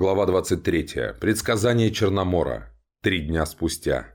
Глава 23. Предсказание Черномора. Три дня спустя.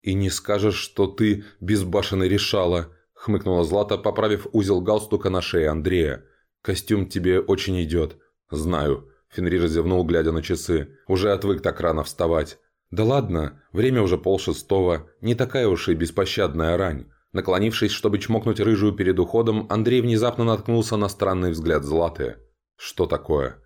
«И не скажешь, что ты безбашенный решала», — хмыкнула Злата, поправив узел галстука на шее Андрея. «Костюм тебе очень идет». «Знаю», — Фенрир зевнул, глядя на часы. «Уже отвык так рано вставать». «Да ладно, время уже полшестого, не такая уж и беспощадная рань». Наклонившись, чтобы чмокнуть рыжую перед уходом, Андрей внезапно наткнулся на странный взгляд Златы. «Что такое?»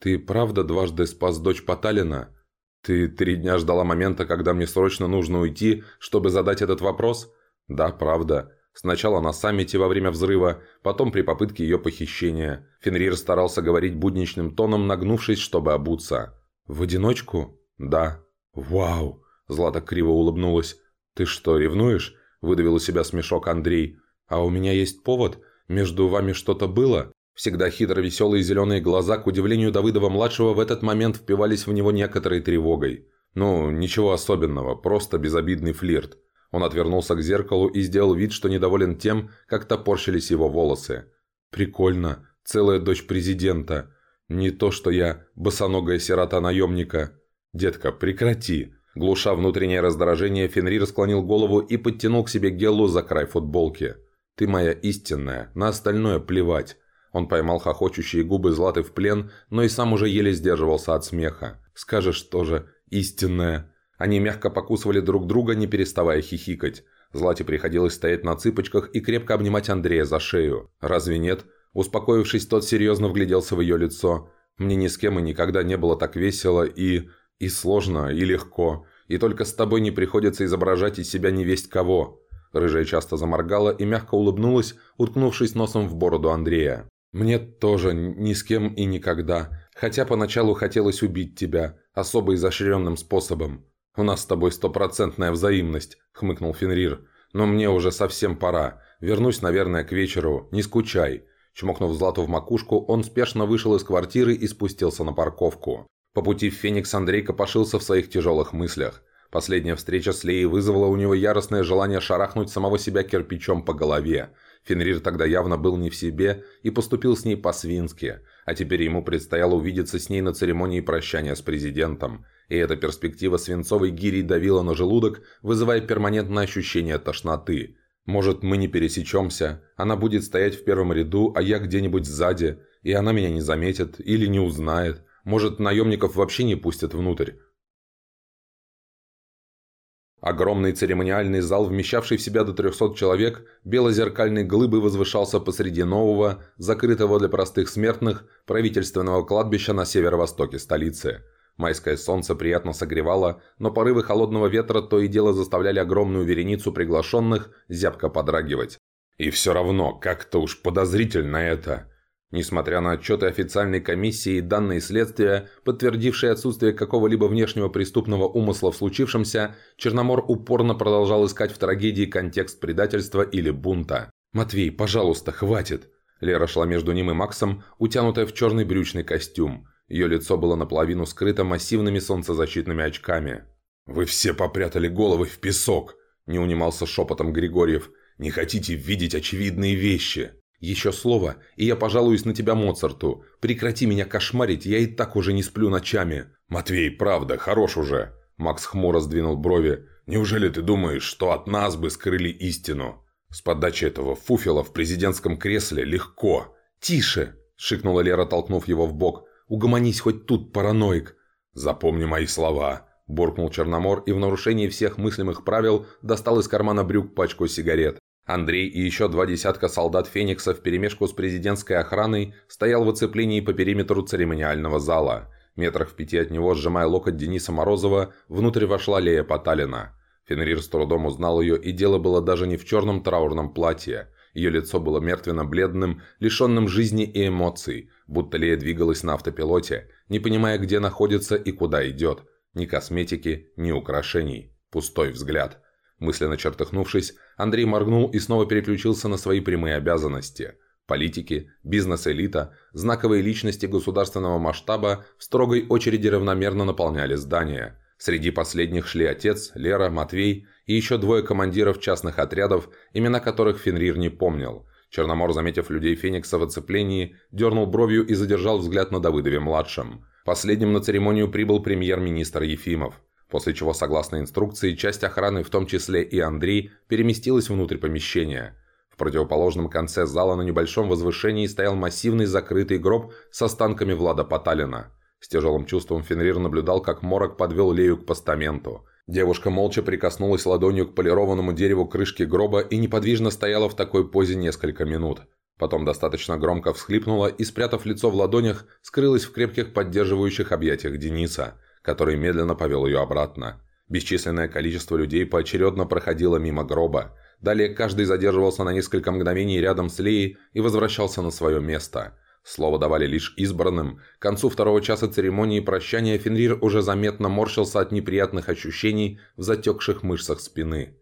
«Ты правда дважды спас дочь Поталина? Ты три дня ждала момента, когда мне срочно нужно уйти, чтобы задать этот вопрос?» «Да, правда. Сначала на саммите во время взрыва, потом при попытке ее похищения. Фенрир старался говорить будничным тоном, нагнувшись, чтобы обуться. «В одиночку?» «Да». «Вау!» – Злата криво улыбнулась. «Ты что, ревнуешь?» – выдавил у себя смешок Андрей. «А у меня есть повод? Между вами что-то было?» Всегда хитро веселые зеленые глаза, к удивлению Давыдова-младшего, в этот момент впивались в него некоторой тревогой. Ну, ничего особенного, просто безобидный флирт. Он отвернулся к зеркалу и сделал вид, что недоволен тем, как топорщились его волосы. «Прикольно. Целая дочь президента. Не то, что я босоногая сирота-наемника. Детка, прекрати!» Глуша внутреннее раздражение, Фенрир склонил голову и подтянул к себе Геллу за край футболки. «Ты моя истинная, на остальное плевать. Он поймал хохочущие губы Златы в плен, но и сам уже еле сдерживался от смеха. «Скажешь тоже, истинная». Они мягко покусывали друг друга, не переставая хихикать. Злате приходилось стоять на цыпочках и крепко обнимать Андрея за шею. «Разве нет?» Успокоившись, тот серьезно вгляделся в ее лицо. «Мне ни с кем и никогда не было так весело и... и сложно, и легко. И только с тобой не приходится изображать из себя невесть кого». Рыжая часто заморгала и мягко улыбнулась, уткнувшись носом в бороду Андрея. «Мне тоже ни с кем и никогда. Хотя поначалу хотелось убить тебя, особо изощренным способом. У нас с тобой стопроцентная взаимность», — хмыкнул Фенрир. «Но мне уже совсем пора. Вернусь, наверное, к вечеру. Не скучай». Чмокнув Злату в макушку, он спешно вышел из квартиры и спустился на парковку. По пути в Феникс Андрей копошился в своих тяжелых мыслях. Последняя встреча с Леей вызвала у него яростное желание шарахнуть самого себя кирпичом по голове – Фенрир тогда явно был не в себе и поступил с ней по-свински, а теперь ему предстояло увидеться с ней на церемонии прощания с президентом. И эта перспектива свинцовой гири давила на желудок, вызывая перманентное ощущение тошноты. Может, мы не пересечемся, она будет стоять в первом ряду, а я где-нибудь сзади, и она меня не заметит или не узнает. Может, наемников вообще не пустят внутрь. Огромный церемониальный зал, вмещавший в себя до 300 человек, белозеркальной глыбы возвышался посреди нового, закрытого для простых смертных, правительственного кладбища на северо-востоке столицы. Майское солнце приятно согревало, но порывы холодного ветра то и дело заставляли огромную вереницу приглашенных зябко подрагивать. И все равно, как-то уж подозрительно это. Несмотря на отчеты официальной комиссии и данные следствия, подтвердившие отсутствие какого-либо внешнего преступного умысла в случившемся, Черномор упорно продолжал искать в трагедии контекст предательства или бунта. «Матвей, пожалуйста, хватит!» Лера шла между ним и Максом, утянутая в черный брючный костюм. Ее лицо было наполовину скрыто массивными солнцезащитными очками. «Вы все попрятали головы в песок!» – не унимался шепотом Григорьев. «Не хотите видеть очевидные вещи!» «Еще слово, и я пожалуюсь на тебя Моцарту. Прекрати меня кошмарить, я и так уже не сплю ночами». «Матвей, правда, хорош уже». Макс хмуро сдвинул брови. «Неужели ты думаешь, что от нас бы скрыли истину? С подачи этого фуфела в президентском кресле легко». «Тише!» – шикнула Лера, толкнув его в бок. «Угомонись хоть тут, параноик!» «Запомни мои слова!» – буркнул Черномор и в нарушении всех мыслимых правил достал из кармана брюк пачку сигарет. Андрей и еще два десятка солдат «Феникса» вперемешку с президентской охраной стоял в оцеплении по периметру церемониального зала. Метрах в пяти от него, сжимая локоть Дениса Морозова, внутрь вошла Лея Поталина. Фенрир с трудом узнал ее, и дело было даже не в черном траурном платье. Ее лицо было мертвенно-бледным, лишенным жизни и эмоций, будто Лея двигалась на автопилоте, не понимая, где находится и куда идет. Ни косметики, ни украшений. Пустой взгляд – Мысленно чертыхнувшись, Андрей моргнул и снова переключился на свои прямые обязанности. Политики, бизнес-элита, знаковые личности государственного масштаба в строгой очереди равномерно наполняли здание. Среди последних шли отец, Лера, Матвей и еще двое командиров частных отрядов, имена которых Фенрир не помнил. Черномор, заметив людей Феникса в оцеплении, дернул бровью и задержал взгляд на Давыдове-младшем. Последним на церемонию прибыл премьер-министр Ефимов, после чего, согласно инструкции, часть охраны, в том числе и Андрей, переместилась внутрь помещения. В противоположном конце зала на небольшом возвышении стоял массивный закрытый гроб с останками Влада Поталина. С тяжелым чувством Фенрир наблюдал, как Морок подвел Лею к постаменту. Девушка молча прикоснулась ладонью к полированному дереву крышки гроба и неподвижно стояла в такой позе несколько минут. Потом достаточно громко всхлипнула и, спрятав лицо в ладонях, скрылась в крепких поддерживающих объятиях Дениса, который медленно повел ее обратно. Бесчисленное количество людей поочередно проходило мимо гроба. Далее каждый задерживался на несколько мгновений рядом с Леей и возвращался на свое место. Слово давали лишь избранным. К концу второго часа церемонии прощания Фенрир уже заметно морщился от неприятных ощущений в затекших мышцах спины.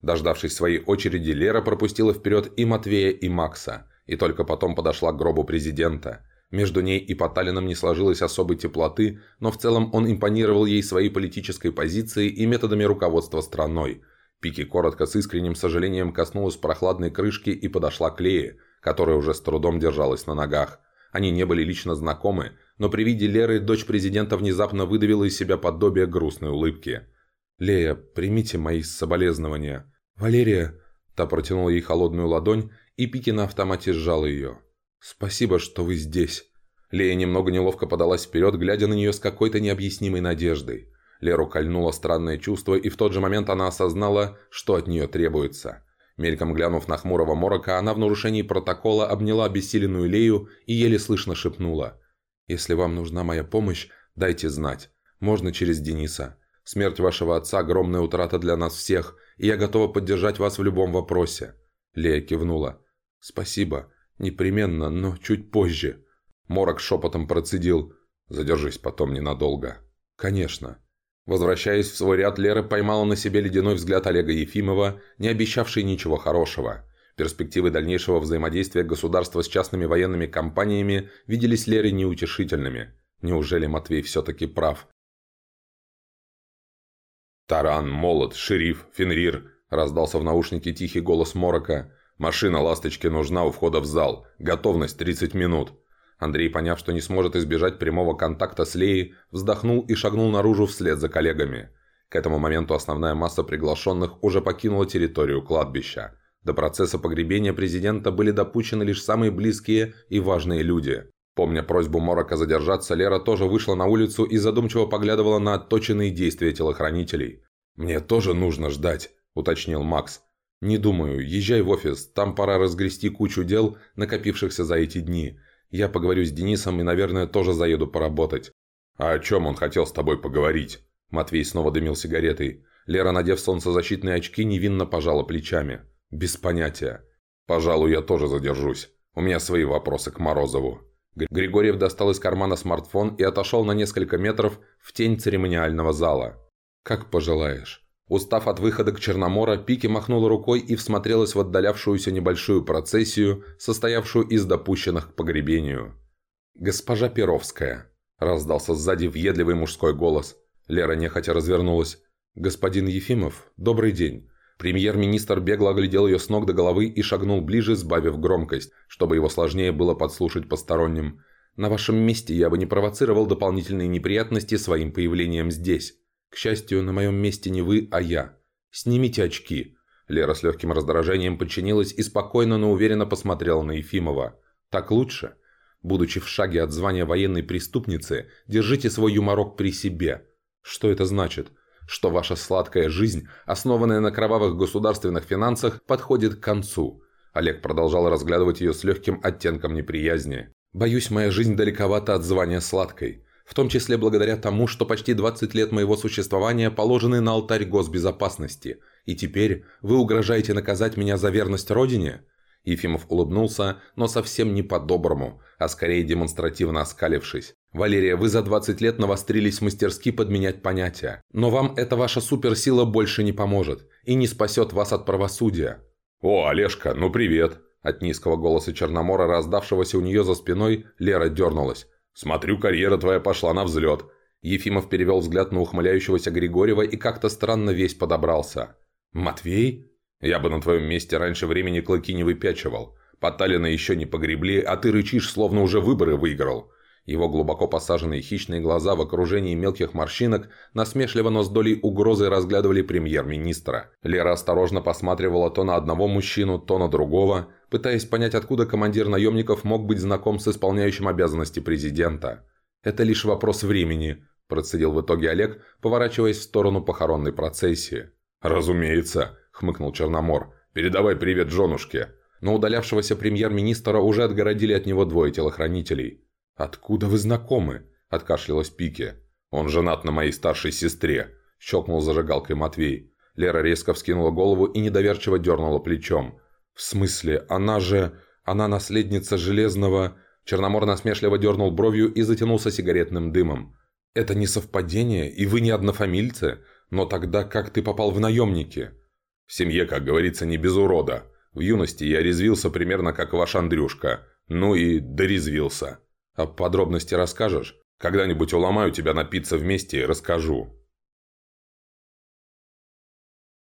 Дождавшись своей очереди, Лера пропустила вперед и Матвея, и Макса, и только потом подошла к гробу президента. Между ней и Поталином не сложилось особой теплоты, но в целом он импонировал ей своей политической позицией и методами руководства страной. Пики коротко с искренним сожалением коснулась прохладной крышки и подошла к Лее, которая уже с трудом держалась на ногах. Они не были лично знакомы, но при виде Леры дочь президента внезапно выдавила из себя подобие грустной улыбки – «Лея, примите мои соболезнования». «Валерия...» Та протянула ей холодную ладонь, и Пики на автомате сжала ее. «Спасибо, что вы здесь». Лея немного неловко подалась вперед, глядя на нее с какой-то необъяснимой надеждой. Леру кольнуло странное чувство, и в тот же момент она осознала, что от нее требуется. Мельком глянув на хмурого морока, она в нарушении протокола обняла обессиленную Лею и еле слышно шепнула. «Если вам нужна моя помощь, дайте знать. Можно через Дениса. Смерть вашего отца – огромная утрата для нас всех, и я готова поддержать вас в любом вопросе». Лея кивнула. «Спасибо. Непременно, но чуть позже». Морок шепотом процедил. «Задержись потом ненадолго». «Конечно». Возвращаясь в свой ряд, Лера поймала на себе ледяной взгляд Олега Ефимова, не обещавший ничего хорошего. Перспективы дальнейшего взаимодействия государства с частными военными компаниями виделись Лере неутешительными. Неужели Матвей все-таки прав? «Таран, молот, шериф, Фенрир!» – раздался в наушнике тихий голос Морока. «Машина ласточки нужна у входа в зал. Готовность 30 минут». Андрей, поняв, что не сможет избежать прямого контакта с Леей, вздохнул и шагнул наружу вслед за коллегами. К этому моменту основная масса приглашенных уже покинула территорию кладбища. До процесса погребения президента были допущены лишь самые близкие и важные люди. Помня просьбу Морока задержаться, Лера тоже вышла на улицу и задумчиво поглядывала на отточенные действия телохранителей. «Мне тоже нужно ждать», – уточнил Макс. «Не думаю. Езжай в офис. Там пора разгрести кучу дел, накопившихся за эти дни. Я поговорю с Денисом и, наверное, тоже заеду поработать». «А о чем он хотел с тобой поговорить?» Матвей снова дымил сигаретой. Лера, надев солнцезащитные очки, невинно пожала плечами. «Без понятия. Пожалуй, я тоже задержусь. У меня свои вопросы к Морозову». Григорьев достал из кармана смартфон и отошел на несколько метров в тень церемониального зала. «Как пожелаешь». Устав от выхода к Черномора, Пики махнула рукой и всмотрелась в отдалявшуюся небольшую процессию, состоявшую из допущенных к погребению. «Госпожа Перовская», – раздался сзади въедливый мужской голос. Лера нехотя развернулась. «Господин Ефимов, добрый день. Премьер-министр бегло оглядел ее с ног до головы и шагнул ближе, сбавив громкость, чтобы его сложнее было подслушать посторонним. «На вашем месте я бы не провоцировал дополнительные неприятности своим появлением здесь. К счастью, на моем месте не вы, а я. Снимите очки». Лера с легким раздражением подчинилась и спокойно, но уверенно посмотрела на Ефимова. «Так лучше. Будучи в шаге от звания военной преступницы, держите свой юморок при себе. Что это значит?» что ваша сладкая жизнь, основанная на кровавых государственных финансах, подходит к концу. Олег продолжал разглядывать ее с легким оттенком неприязни. «Боюсь, моя жизнь далековата от звания сладкой. В том числе благодаря тому, что почти 20 лет моего существования положены на алтарь госбезопасности. И теперь вы угрожаете наказать меня за верность Родине?» Ефимов улыбнулся, но совсем не по-доброму, а скорее демонстративно оскалившись. «Валерия, вы за 20 лет навострились мастерски подменять понятия. Но вам эта ваша суперсила больше не поможет и не спасет вас от правосудия». «О, Олежка, ну привет!» От низкого голоса Черномора, раздавшегося у нее за спиной, Лера дернулась. «Смотрю, карьера твоя пошла на взлет». Ефимов перевел взгляд на ухмыляющегося Григорьева и как-то странно весь подобрался. «Матвей?» Я бы на твоем месте раньше времени клыки не выпячивал. Поталина еще не погребли, а ты рычишь, словно уже выборы выиграл. Его глубоко посаженные хищные глаза в окружении мелких морщинок насмешливо, но с долей угрозы разглядывали премьер-министра. Лера осторожно посматривала то на одного мужчину, то на другого, пытаясь понять, откуда командир наемников мог быть знаком с исполняющим обязанности президента. «Это лишь вопрос времени», – процедил в итоге Олег, поворачиваясь в сторону похоронной процессии. «Разумеется», – хмыкнул Черномор. «Передавай привет женушке». Но удалявшегося премьер-министра уже отгородили от него двое телохранителей – «Откуда вы знакомы?» – откашлялась Пике. «Он женат на моей старшей сестре», – щелкнул зажигалкой Матвей. Лера резко вскинула голову и недоверчиво дернула плечом. «В смысле? Она же... Она наследница Железного...» Черномор насмешливо дернул бровью и затянулся сигаретным дымом. «Это не совпадение, и вы не однофамильцы. Но тогда как ты попал в наемники?» «В семье, как говорится, не без урода. В юности я резвился примерно как ваш Андрюшка. Ну и дорезвился». А подробности расскажешь? Когда-нибудь уломаю тебя напиться вместе и расскажу.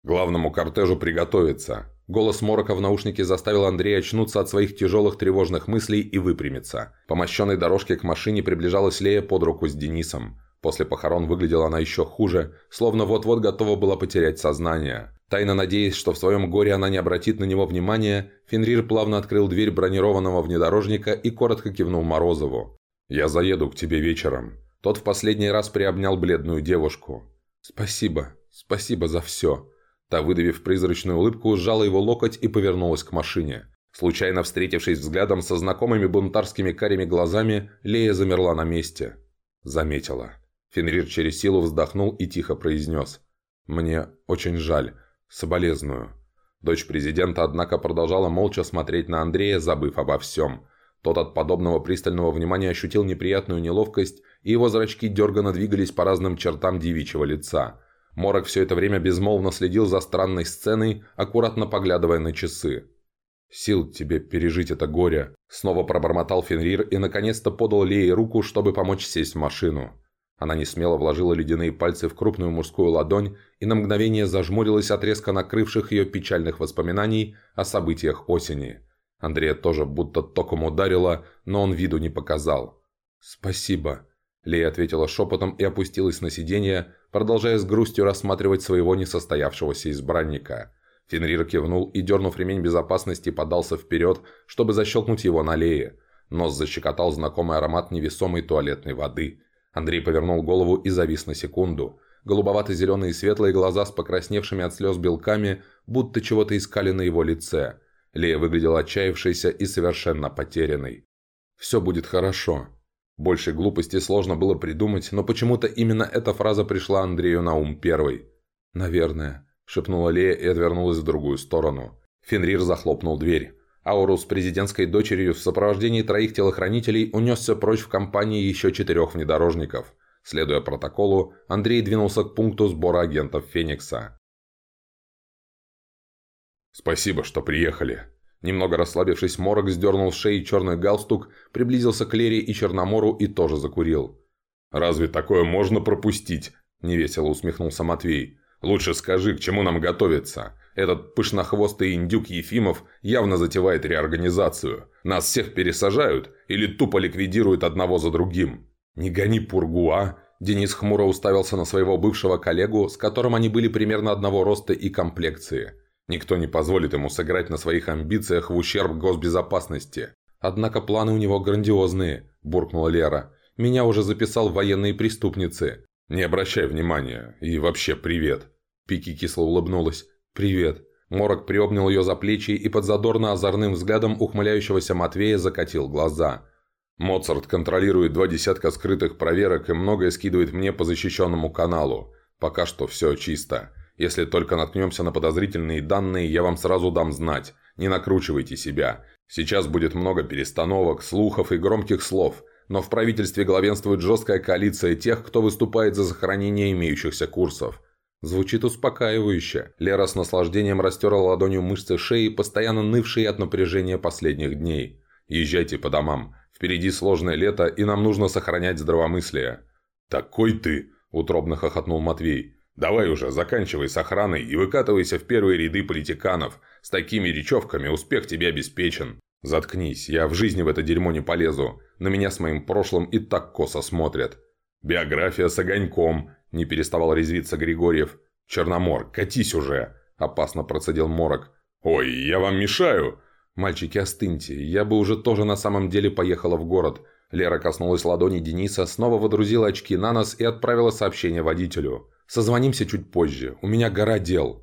Главному кортежу приготовиться. Голос Морока в наушнике заставил Андрея очнуться от своих тяжелых тревожных мыслей и выпрямиться. По мощенной дорожке к машине приближалась Лея под руку с Денисом. После похорон выглядела она еще хуже, словно вот-вот готова была потерять сознание. Тайно надеясь, что в своем горе она не обратит на него внимания, Фенрир плавно открыл дверь бронированного внедорожника и коротко кивнул Морозову. «Я заеду к тебе вечером». Тот в последний раз приобнял бледную девушку. «Спасибо, спасибо за все». Та, выдавив призрачную улыбку, сжала его локоть и повернулась к машине. Случайно встретившись взглядом со знакомыми бунтарскими карими глазами, Лея замерла на месте. Заметила. Фенрир через силу вздохнул и тихо произнес. «Мне очень жаль. Соболезную». Дочь президента, однако, продолжала молча смотреть на Андрея, забыв обо всем. Тот от подобного пристального внимания ощутил неприятную неловкость, и его зрачки дерганно двигались по разным чертам девичьего лица. Морок все это время безмолвно следил за странной сценой, аккуратно поглядывая на часы. «Сил тебе пережить это горе», — снова пробормотал Фенрир и наконец-то подал Лее руку, чтобы помочь сесть в машину. Она несмело вложила ледяные пальцы в крупную мужскую ладонь и на мгновение зажмурилась от резко накрывших ее печальных воспоминаний о событиях осени. Андрея тоже будто током ударила, но он виду не показал. «Спасибо», – Лея ответила шепотом и опустилась на сиденье, продолжая с грустью рассматривать своего несостоявшегося избранника. Фенрир кивнул и, дернув ремень безопасности, подался вперед, чтобы защелкнуть его на Лее. Нос защекотал знакомый аромат невесомой туалетной воды – Андрей повернул голову и завис на секунду. Голубовато-зеленые светлые глаза с покрасневшими от слез белками будто чего-то искали на его лице. Лея выглядела отчаявшейся и совершенно потерянной. «Все будет хорошо». Больше глупости сложно было придумать, но почему-то именно эта фраза пришла Андрею на ум первой. «Наверное», – шепнула Лея и отвернулась в другую сторону. Фенрир захлопнул дверь. Аурус с президентской дочерью в сопровождении троих телохранителей унесся прочь в компании еще четырех внедорожников. Следуя протоколу, Андрей двинулся к пункту сбора агентов «Феникса». «Спасибо, что приехали». Немного расслабившись, Морок сдернул с шеи черный галстук, приблизился к Лере и Черномору и тоже закурил. «Разве такое можно пропустить?» – невесело усмехнулся Матвей. «Лучше скажи, к чему нам готовиться? Этот пышнохвостый индюк Ефимов явно затевает реорганизацию. Нас всех пересажают или тупо ликвидируют одного за другим. Не гони пургу, а? Денис хмуро уставился на своего бывшего коллегу, с которым они были примерно одного роста и комплекции. Никто не позволит ему сыграть на своих амбициях в ущерб госбезопасности. Однако планы у него грандиозные, буркнула Лера. Меня уже записал военные преступницы. Не обращай внимания. И вообще привет. Пики кисло улыбнулась. «Привет». Морок приобнял ее за плечи и под задорно-озорным взглядом ухмыляющегося Матвея закатил глаза. «Моцарт контролирует два десятка скрытых проверок и многое скидывает мне по защищенному каналу. Пока что все чисто. Если только наткнемся на подозрительные данные, я вам сразу дам знать. Не накручивайте себя. Сейчас будет много перестановок, слухов и громких слов, но в правительстве главенствует жесткая коалиция тех, кто выступает за сохранение имеющихся курсов. Звучит успокаивающе. Лера с наслаждением растерла ладонью мышцы шеи, постоянно нывшие от напряжения последних дней. «Езжайте по домам. Впереди сложное лето, и нам нужно сохранять здравомыслие». «Такой ты!» – утробно хохотнул Матвей. «Давай уже, заканчивай с охраной и выкатывайся в первые ряды политиканов. С такими речевками успех тебе обеспечен». «Заткнись, я в жизни в это дерьмо не полезу. На меня с моим прошлым и так косо смотрят. «Биография с огоньком», – не переставал резвиться Григорьев. «Черномор, катись уже!» – опасно процедил Морок. «Ой, я вам мешаю!» «Мальчики, остыньте, я бы уже тоже на самом деле поехала в город». Лера коснулась ладони Дениса, снова водрузила очки на нос и отправила сообщение водителю. «Созвонимся чуть позже, у меня гора дел».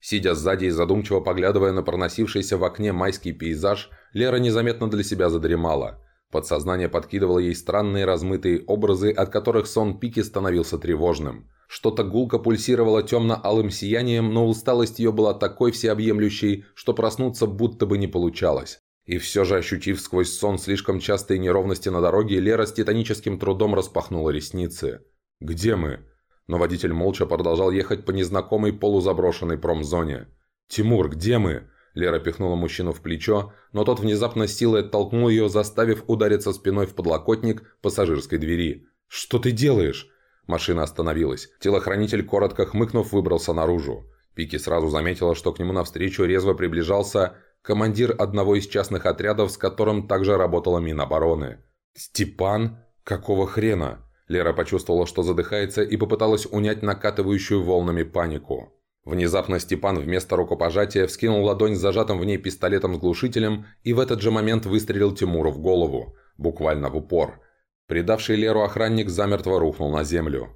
Сидя сзади и задумчиво поглядывая на проносившийся в окне майский пейзаж, Лера незаметно для себя задремала. Подсознание подкидывало ей странные размытые образы, от которых сон Пики становился тревожным. Что-то гулко пульсировало темно-алым сиянием, но усталость ее была такой всеобъемлющей, что проснуться будто бы не получалось. И все же, ощутив сквозь сон слишком частые неровности на дороге, Лера с титаническим трудом распахнула ресницы. «Где мы?» Но водитель молча продолжал ехать по незнакомой полузаброшенной промзоне. «Тимур, где мы?» Лера пихнула мужчину в плечо, но тот внезапно силой оттолкнул ее, заставив удариться спиной в подлокотник пассажирской двери. «Что ты делаешь?» Машина остановилась. Телохранитель, коротко хмыкнув, выбрался наружу. Пики сразу заметила, что к нему навстречу резво приближался командир одного из частных отрядов, с которым также работала Минобороны. «Степан? Какого хрена?» Лера почувствовала, что задыхается, и попыталась унять накатывающую волнами панику. Внезапно Степан вместо рукопожатия вскинул ладонь с зажатым в ней пистолетом с глушителем и в этот же момент выстрелил Тимуру в голову, буквально в упор. Предавший Леру охранник замертво рухнул на землю.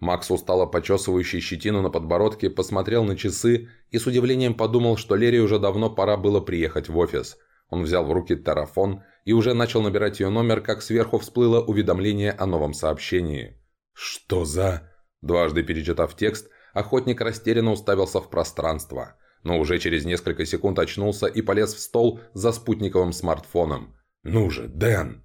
Макс, устало почесывающий щетину на подбородке, посмотрел на часы и с удивлением подумал, что Лере уже давно пора было приехать в офис. Он взял в руки тарафон и уже начал набирать ее номер, как сверху всплыло уведомление о новом сообщении. «Что за...» Дважды перечитав текст, охотник растерянно уставился в пространство, но уже через несколько секунд очнулся и полез в стол за спутниковым смартфоном. «Ну же, Дэн!»